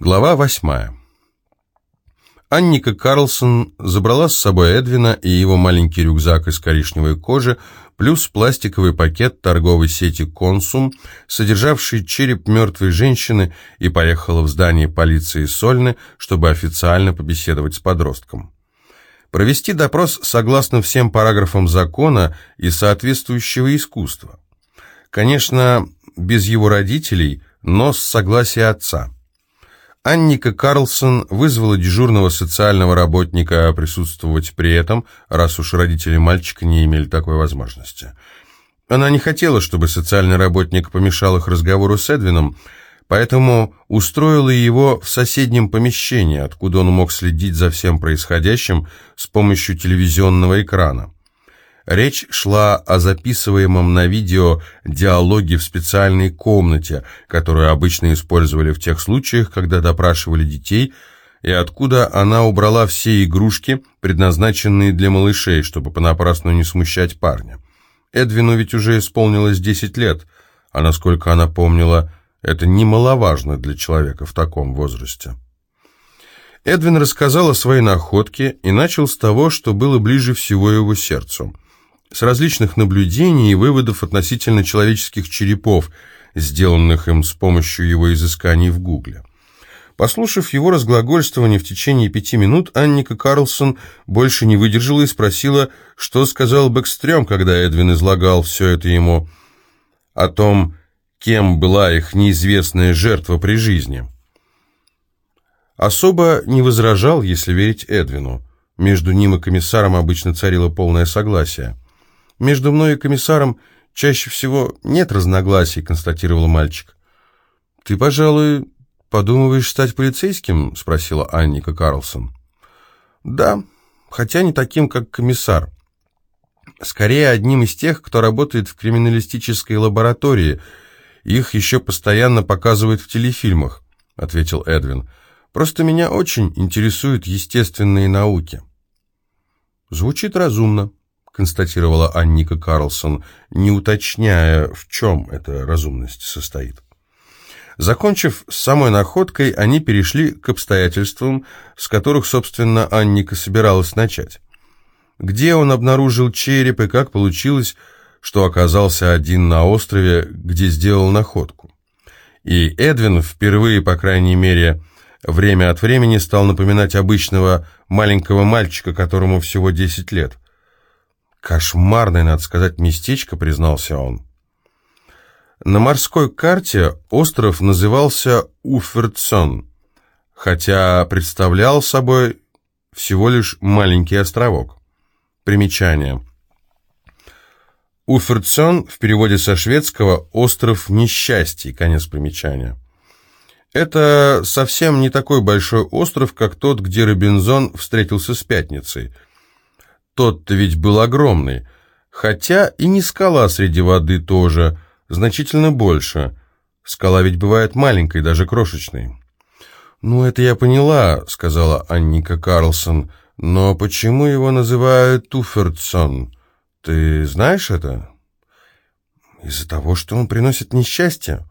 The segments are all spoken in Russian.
Глава восьмая. Анника Карлсон забрала с собой Эдвина и его маленький рюкзак из коричневой кожи, плюс пластиковый пакет торговой сети «Консум», содержавший череп мертвой женщины, и поехала в здание полиции Сольны, чтобы официально побеседовать с подростком. Провести допрос согласно всем параграфам закона и соответствующего искусства. Конечно, без его родителей, но с согласия отца – Анника Карлсон вызвала дежурного социального работника присутствовать при этом, раз уж родители мальчика не имели такой возможности. Она не хотела, чтобы социальный работник помешал их разговору с Эдвином, поэтому устроила его в соседнем помещении, откуда он мог следить за всем происходящим с помощью телевизионного экрана. Речь шла о записываемом на видео диалоге в специальной комнате, которую обычно использовали в тех случаях, когда допрашивали детей, и откуда она убрала все игрушки, предназначенные для малышей, чтобы понапрасну не смущать парня. Эдвину ведь уже исполнилось 10 лет, а насколько она помнила, это немаловажно для человека в таком возрасте. Эдвин рассказал о своей находке и начал с того, что было ближе всего его сердцу – с различных наблюдений и выводов относительно человеческих черепов, сделанных им с помощью его изысканий в Гугле. Послушав его разглагольствование в течение пяти минут, Анника Карлсон больше не выдержала и спросила, что сказал Бэкстрём, когда Эдвин излагал все это ему о том, кем была их неизвестная жертва при жизни. Особо не возражал, если верить Эдвину. Между ним и комиссаром обычно царило полное согласие. «Между мной и комиссаром чаще всего нет разногласий», — констатировал мальчик. «Ты, пожалуй, подумываешь стать полицейским?» — спросила Анника Карлсон. «Да, хотя не таким, как комиссар. Скорее, одним из тех, кто работает в криминалистической лаборатории. Их еще постоянно показывают в телефильмах», — ответил Эдвин. «Просто меня очень интересуют естественные науки». «Звучит разумно», констатировала Анника Карлсон, не уточняя, в чем эта разумность состоит. Закончив с самой находкой, они перешли к обстоятельствам, с которых, собственно, Анника собиралась начать. Где он обнаружил череп и как получилось, что оказался один на острове, где сделал находку. И Эдвин впервые, по крайней мере, время от времени стал напоминать обычного маленького мальчика, которому всего 10 лет – Кошмарное, надо сказать, местечко, признался он. На морской карте остров назывался Уфертсон, хотя представлял собой всего лишь маленький островок. Примечание. Уфертсон в переводе со шведского «остров несчастий», конец примечания. Это совсем не такой большой остров, как тот, где Робинзон встретился с Пятницей – тот-то ведь был огромный. Хотя и не скала среди воды тоже, значительно больше. Скала ведь бывает маленькой, даже крошечной. «Ну, это я поняла», — сказала Анника Карлсон. «Но почему его называют Туфердсон? Ты знаешь это?» «Из-за того, что он приносит несчастье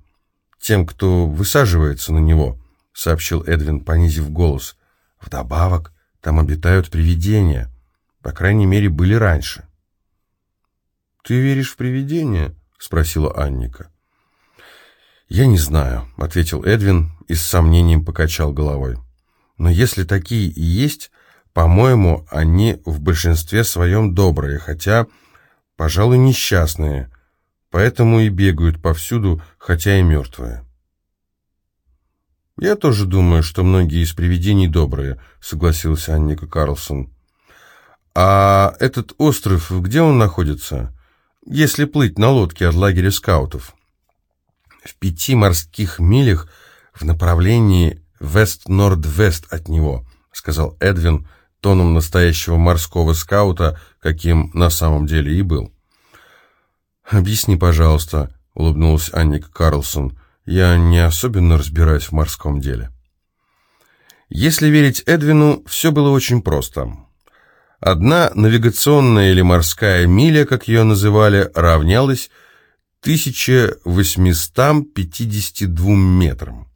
тем, кто высаживается на него», — сообщил Эдвин, понизив голос. «Вдобавок, там обитают привидения». По крайней мере, были раньше. «Ты веришь в привидения?» — спросила Анника. «Я не знаю», — ответил Эдвин и с сомнением покачал головой. «Но если такие и есть, по-моему, они в большинстве своем добрые, хотя, пожалуй, несчастные, поэтому и бегают повсюду, хотя и мертвые». «Я тоже думаю, что многие из привидений добрые», — согласился Анника Карлсон. «А этот остров, где он находится, если плыть на лодке от лагеря скаутов?» «В пяти морских милях в направлении вест-норд-вест от него», сказал Эдвин тоном настоящего морского скаута, каким на самом деле и был. «Объясни, пожалуйста», — улыбнулась Анника Карлсон, «я не особенно разбираюсь в морском деле». Если верить Эдвину, все было очень просто. Одна навигационная или морская миля, как ее называли, равнялась 1852 метрам.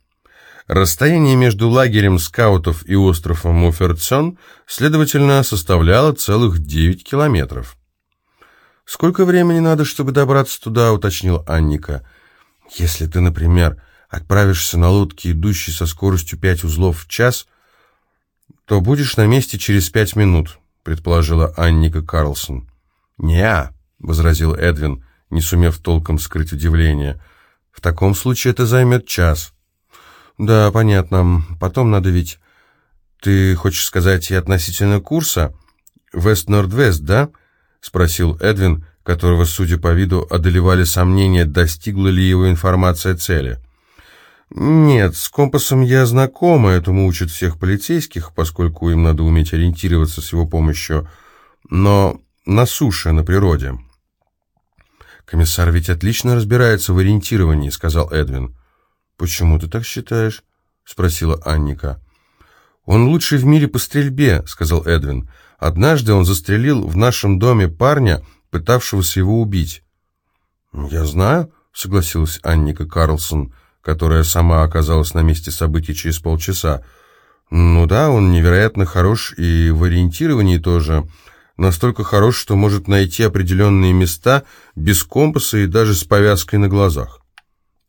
Расстояние между лагерем скаутов и островом Уферцон, следовательно, составляло целых 9 километров. «Сколько времени надо, чтобы добраться туда?» — уточнил Анника. «Если ты, например, отправишься на лодке, идущей со скоростью 5 узлов в час, то будешь на месте через пять минут», — предположила Анника Карлсон. «Не-а», возразил Эдвин, не сумев толком скрыть удивление. «В таком случае это займет час». «Да, понятно. Потом надо ведь...» «Ты хочешь сказать и относительно курса?» «Вест-Норд-Вест, да?» — спросил Эдвин, которого, судя по виду, одолевали сомнения, достигла ли его информация цели. «Нет, с компасом я знакома, этому учат всех полицейских, поскольку им надо уметь ориентироваться с его помощью, но на суше, на природе». «Комиссар ведь отлично разбирается в ориентировании», — сказал Эдвин. «Почему ты так считаешь?» — спросила Анника. «Он лучший в мире по стрельбе», — сказал Эдвин. «Однажды он застрелил в нашем доме парня, пытавшегося его убить». «Я знаю», — согласилась Анника Карлсон, которая сама оказалась на месте событий через полчаса. «Ну да, он невероятно хорош и в ориентировании тоже. Настолько хорош, что может найти определенные места без компаса и даже с повязкой на глазах».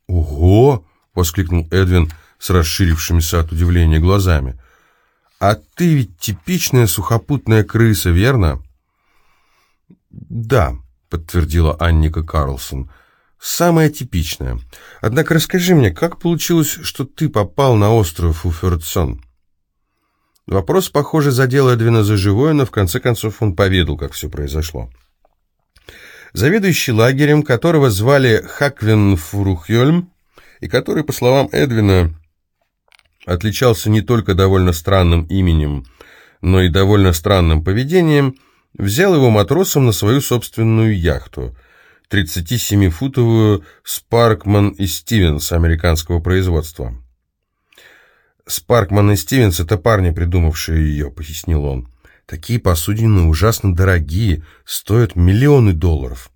«Ого!» — воскликнул Эдвин с расширившимися от удивления глазами. «А ты ведь типичная сухопутная крыса, верно?» «Да», — подтвердила Анника Карлсон, — «самая типичная. Однако расскажи мне, как получилось, что ты попал на остров Уфертсон?» Вопрос, похоже, задел Эдвина за живое, но в конце концов он поведал, как все произошло. Заведующий лагерем, которого звали Хаквин Фурухьольм, и который, по словам Эдвина, отличался не только довольно странным именем, но и довольно странным поведением, взял его матросом на свою собственную яхту, 37-футовую «Спаркман и Стивенс» американского производства. «Спаркман и Стивенс — это парни, придумавшие ее», — пояснил он. «Такие посудины ужасно дорогие, стоят миллионы долларов».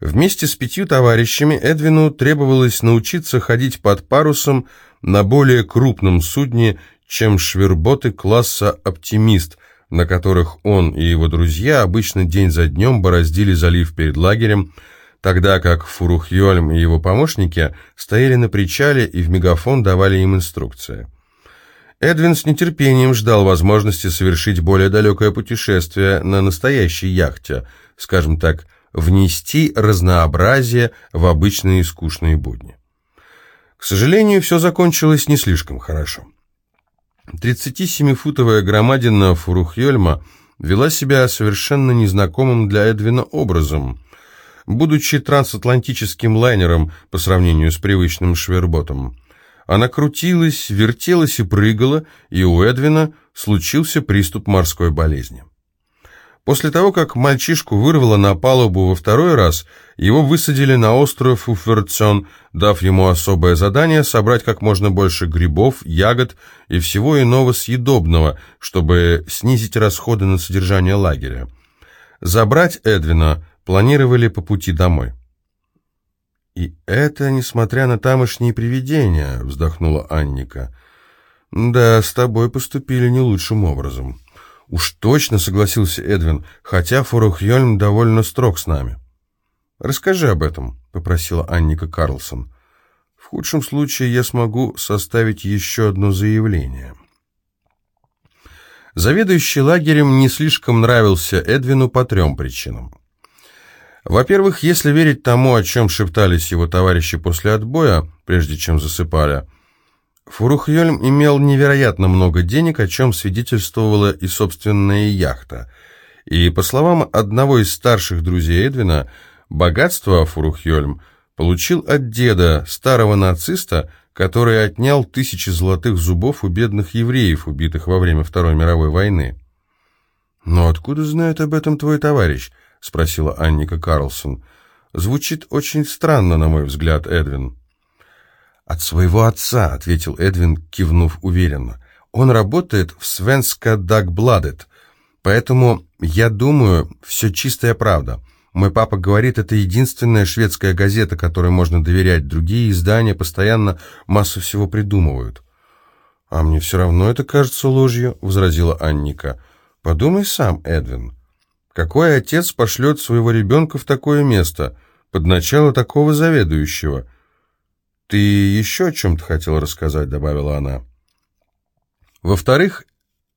Вместе с пятью товарищами Эдвину требовалось научиться ходить под парусом на более крупном судне, чем шверботы класса «Оптимист», на которых он и его друзья обычно день за днем бороздили залив перед лагерем, тогда как Фурухьольм и его помощники стояли на причале и в мегафон давали им инструкции. Эдвин с нетерпением ждал возможности совершить более далекое путешествие на настоящей яхте, скажем так, внести разнообразие в обычные скучные будни. К сожалению, все закончилось не слишком хорошо. 37-футовая громадина Фурухьельма вела себя совершенно незнакомым для Эдвина образом. Будучи трансатлантическим лайнером по сравнению с привычным шверботом, она крутилась, вертелась и прыгала, и у Эдвина случился приступ морской болезни. После того, как мальчишку вырвало на палубу во второй раз, его высадили на остров Уферцон, дав ему особое задание собрать как можно больше грибов, ягод и всего иного съедобного, чтобы снизить расходы на содержание лагеря. Забрать Эдвина планировали по пути домой. «И это несмотря на тамошние привидения», — вздохнула Анника. «Да, с тобой поступили не лучшим образом». «Уж точно», — согласился Эдвин, «хотя Форухьольм довольно строг с нами». «Расскажи об этом», — попросила Анника Карлсон. «В худшем случае я смогу составить еще одно заявление». Заведующий лагерем не слишком нравился Эдвину по трем причинам. Во-первых, если верить тому, о чем шептались его товарищи после отбоя, прежде чем засыпали, Фурухьольм имел невероятно много денег, о чем свидетельствовала и собственная яхта. И, по словам одного из старших друзей Эдвина, богатство Фурухьольм получил от деда, старого нациста, который отнял тысячи золотых зубов у бедных евреев, убитых во время Второй мировой войны. «Но откуда знает об этом твой товарищ?» — спросила Анника Карлсон. «Звучит очень странно, на мой взгляд, Эдвин». «От своего отца», — ответил Эдвин, кивнув уверенно. «Он работает в Свенска Дагбладет, поэтому, я думаю, все чистая правда. Мой папа говорит, это единственная шведская газета, которой можно доверять. Другие издания постоянно массу всего придумывают». «А мне все равно это кажется ложью», — возразила Анника. «Подумай сам, Эдвин. Какой отец пошлет своего ребенка в такое место, под начало такого заведующего?» «Ты еще о чем-то хотела рассказать?» — добавила она. Во-вторых,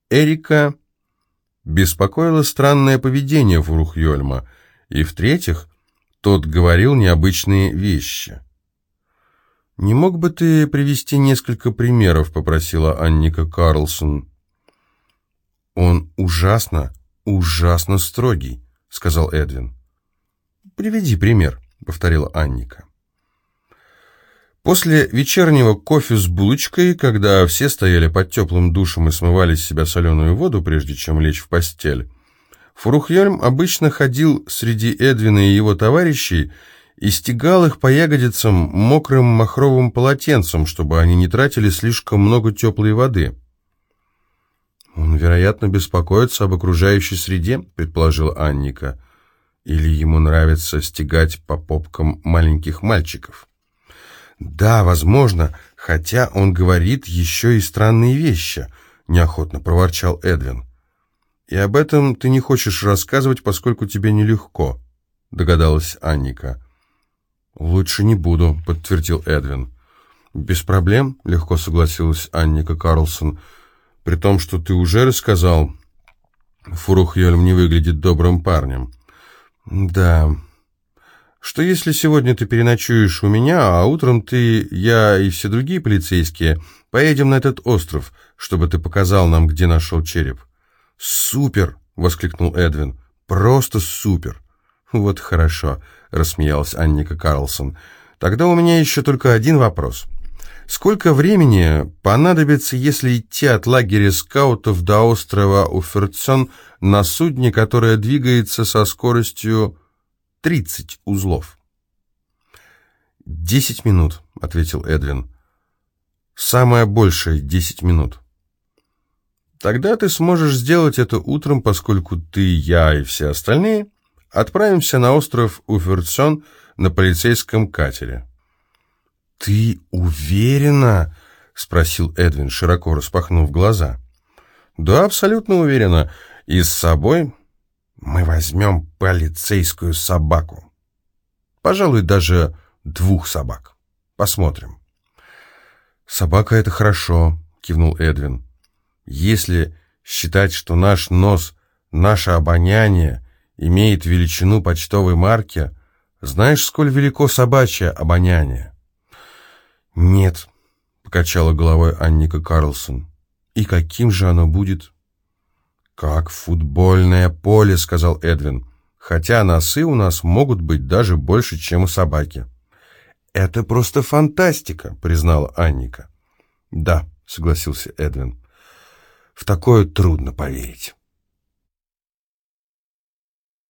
Эрика беспокоило странное поведение Фурухьольма, и в-третьих, тот говорил необычные вещи. «Не мог бы ты привести несколько примеров?» — попросила Анника Карлсон. «Он ужасно, ужасно строгий», — сказал Эдвин. «Приведи пример», — повторила Анника. После вечернего кофе с булочкой, когда все стояли под теплым душем и смывали с себя соленую воду, прежде чем лечь в постель, Фурухьельм обычно ходил среди Эдвина и его товарищей и стегал их по ягодицам мокрым махровым полотенцем, чтобы они не тратили слишком много теплой воды. «Он, вероятно, беспокоится об окружающей среде», — предположил Анника. «Или ему нравится стегать по попкам маленьких мальчиков». «Да, возможно, хотя он говорит еще и странные вещи», — неохотно проворчал Эдвин. «И об этом ты не хочешь рассказывать, поскольку тебе нелегко», — догадалась Анника. «Лучше не буду», — подтвердил Эдвин. «Без проблем», — легко согласилась Анника Карлсон, «при том, что ты уже рассказал, Фурухьельм не выглядит добрым парнем». «Да», что если сегодня ты переночуешь у меня, а утром ты, я и все другие полицейские поедем на этот остров, чтобы ты показал нам, где нашел череп?» «Супер!» — воскликнул Эдвин. «Просто супер!» «Вот хорошо», — рассмеялась Анника Карлсон. «Тогда у меня еще только один вопрос. Сколько времени понадобится, если идти от лагеря скаутов до острова Уферцон на судне, которое двигается со скоростью 30 узлов. «Десять минут», — ответил Эдвин. «Самое большее — десять минут». «Тогда ты сможешь сделать это утром, поскольку ты, я и все остальные отправимся на остров Уферцон на полицейском катере». «Ты уверена?» — спросил Эдвин, широко распахнув глаза. «Да, абсолютно уверена. И с собой мы возьмем полицейскую собаку. Пожалуй, даже двух собак. Посмотрим. Собака — это хорошо, кивнул Эдвин. Если считать, что наш нос, наше обоняние имеет величину почтовой марки, знаешь, сколь велико собачье обоняние? Нет, покачала головой Анника Карлсон. И каким же оно будет? «Как футбольное поле», — сказал Эдвин. «Хотя носы у нас могут быть даже больше, чем у собаки». «Это просто фантастика», — признала Анника. «Да», — согласился Эдвин. «В такое трудно поверить».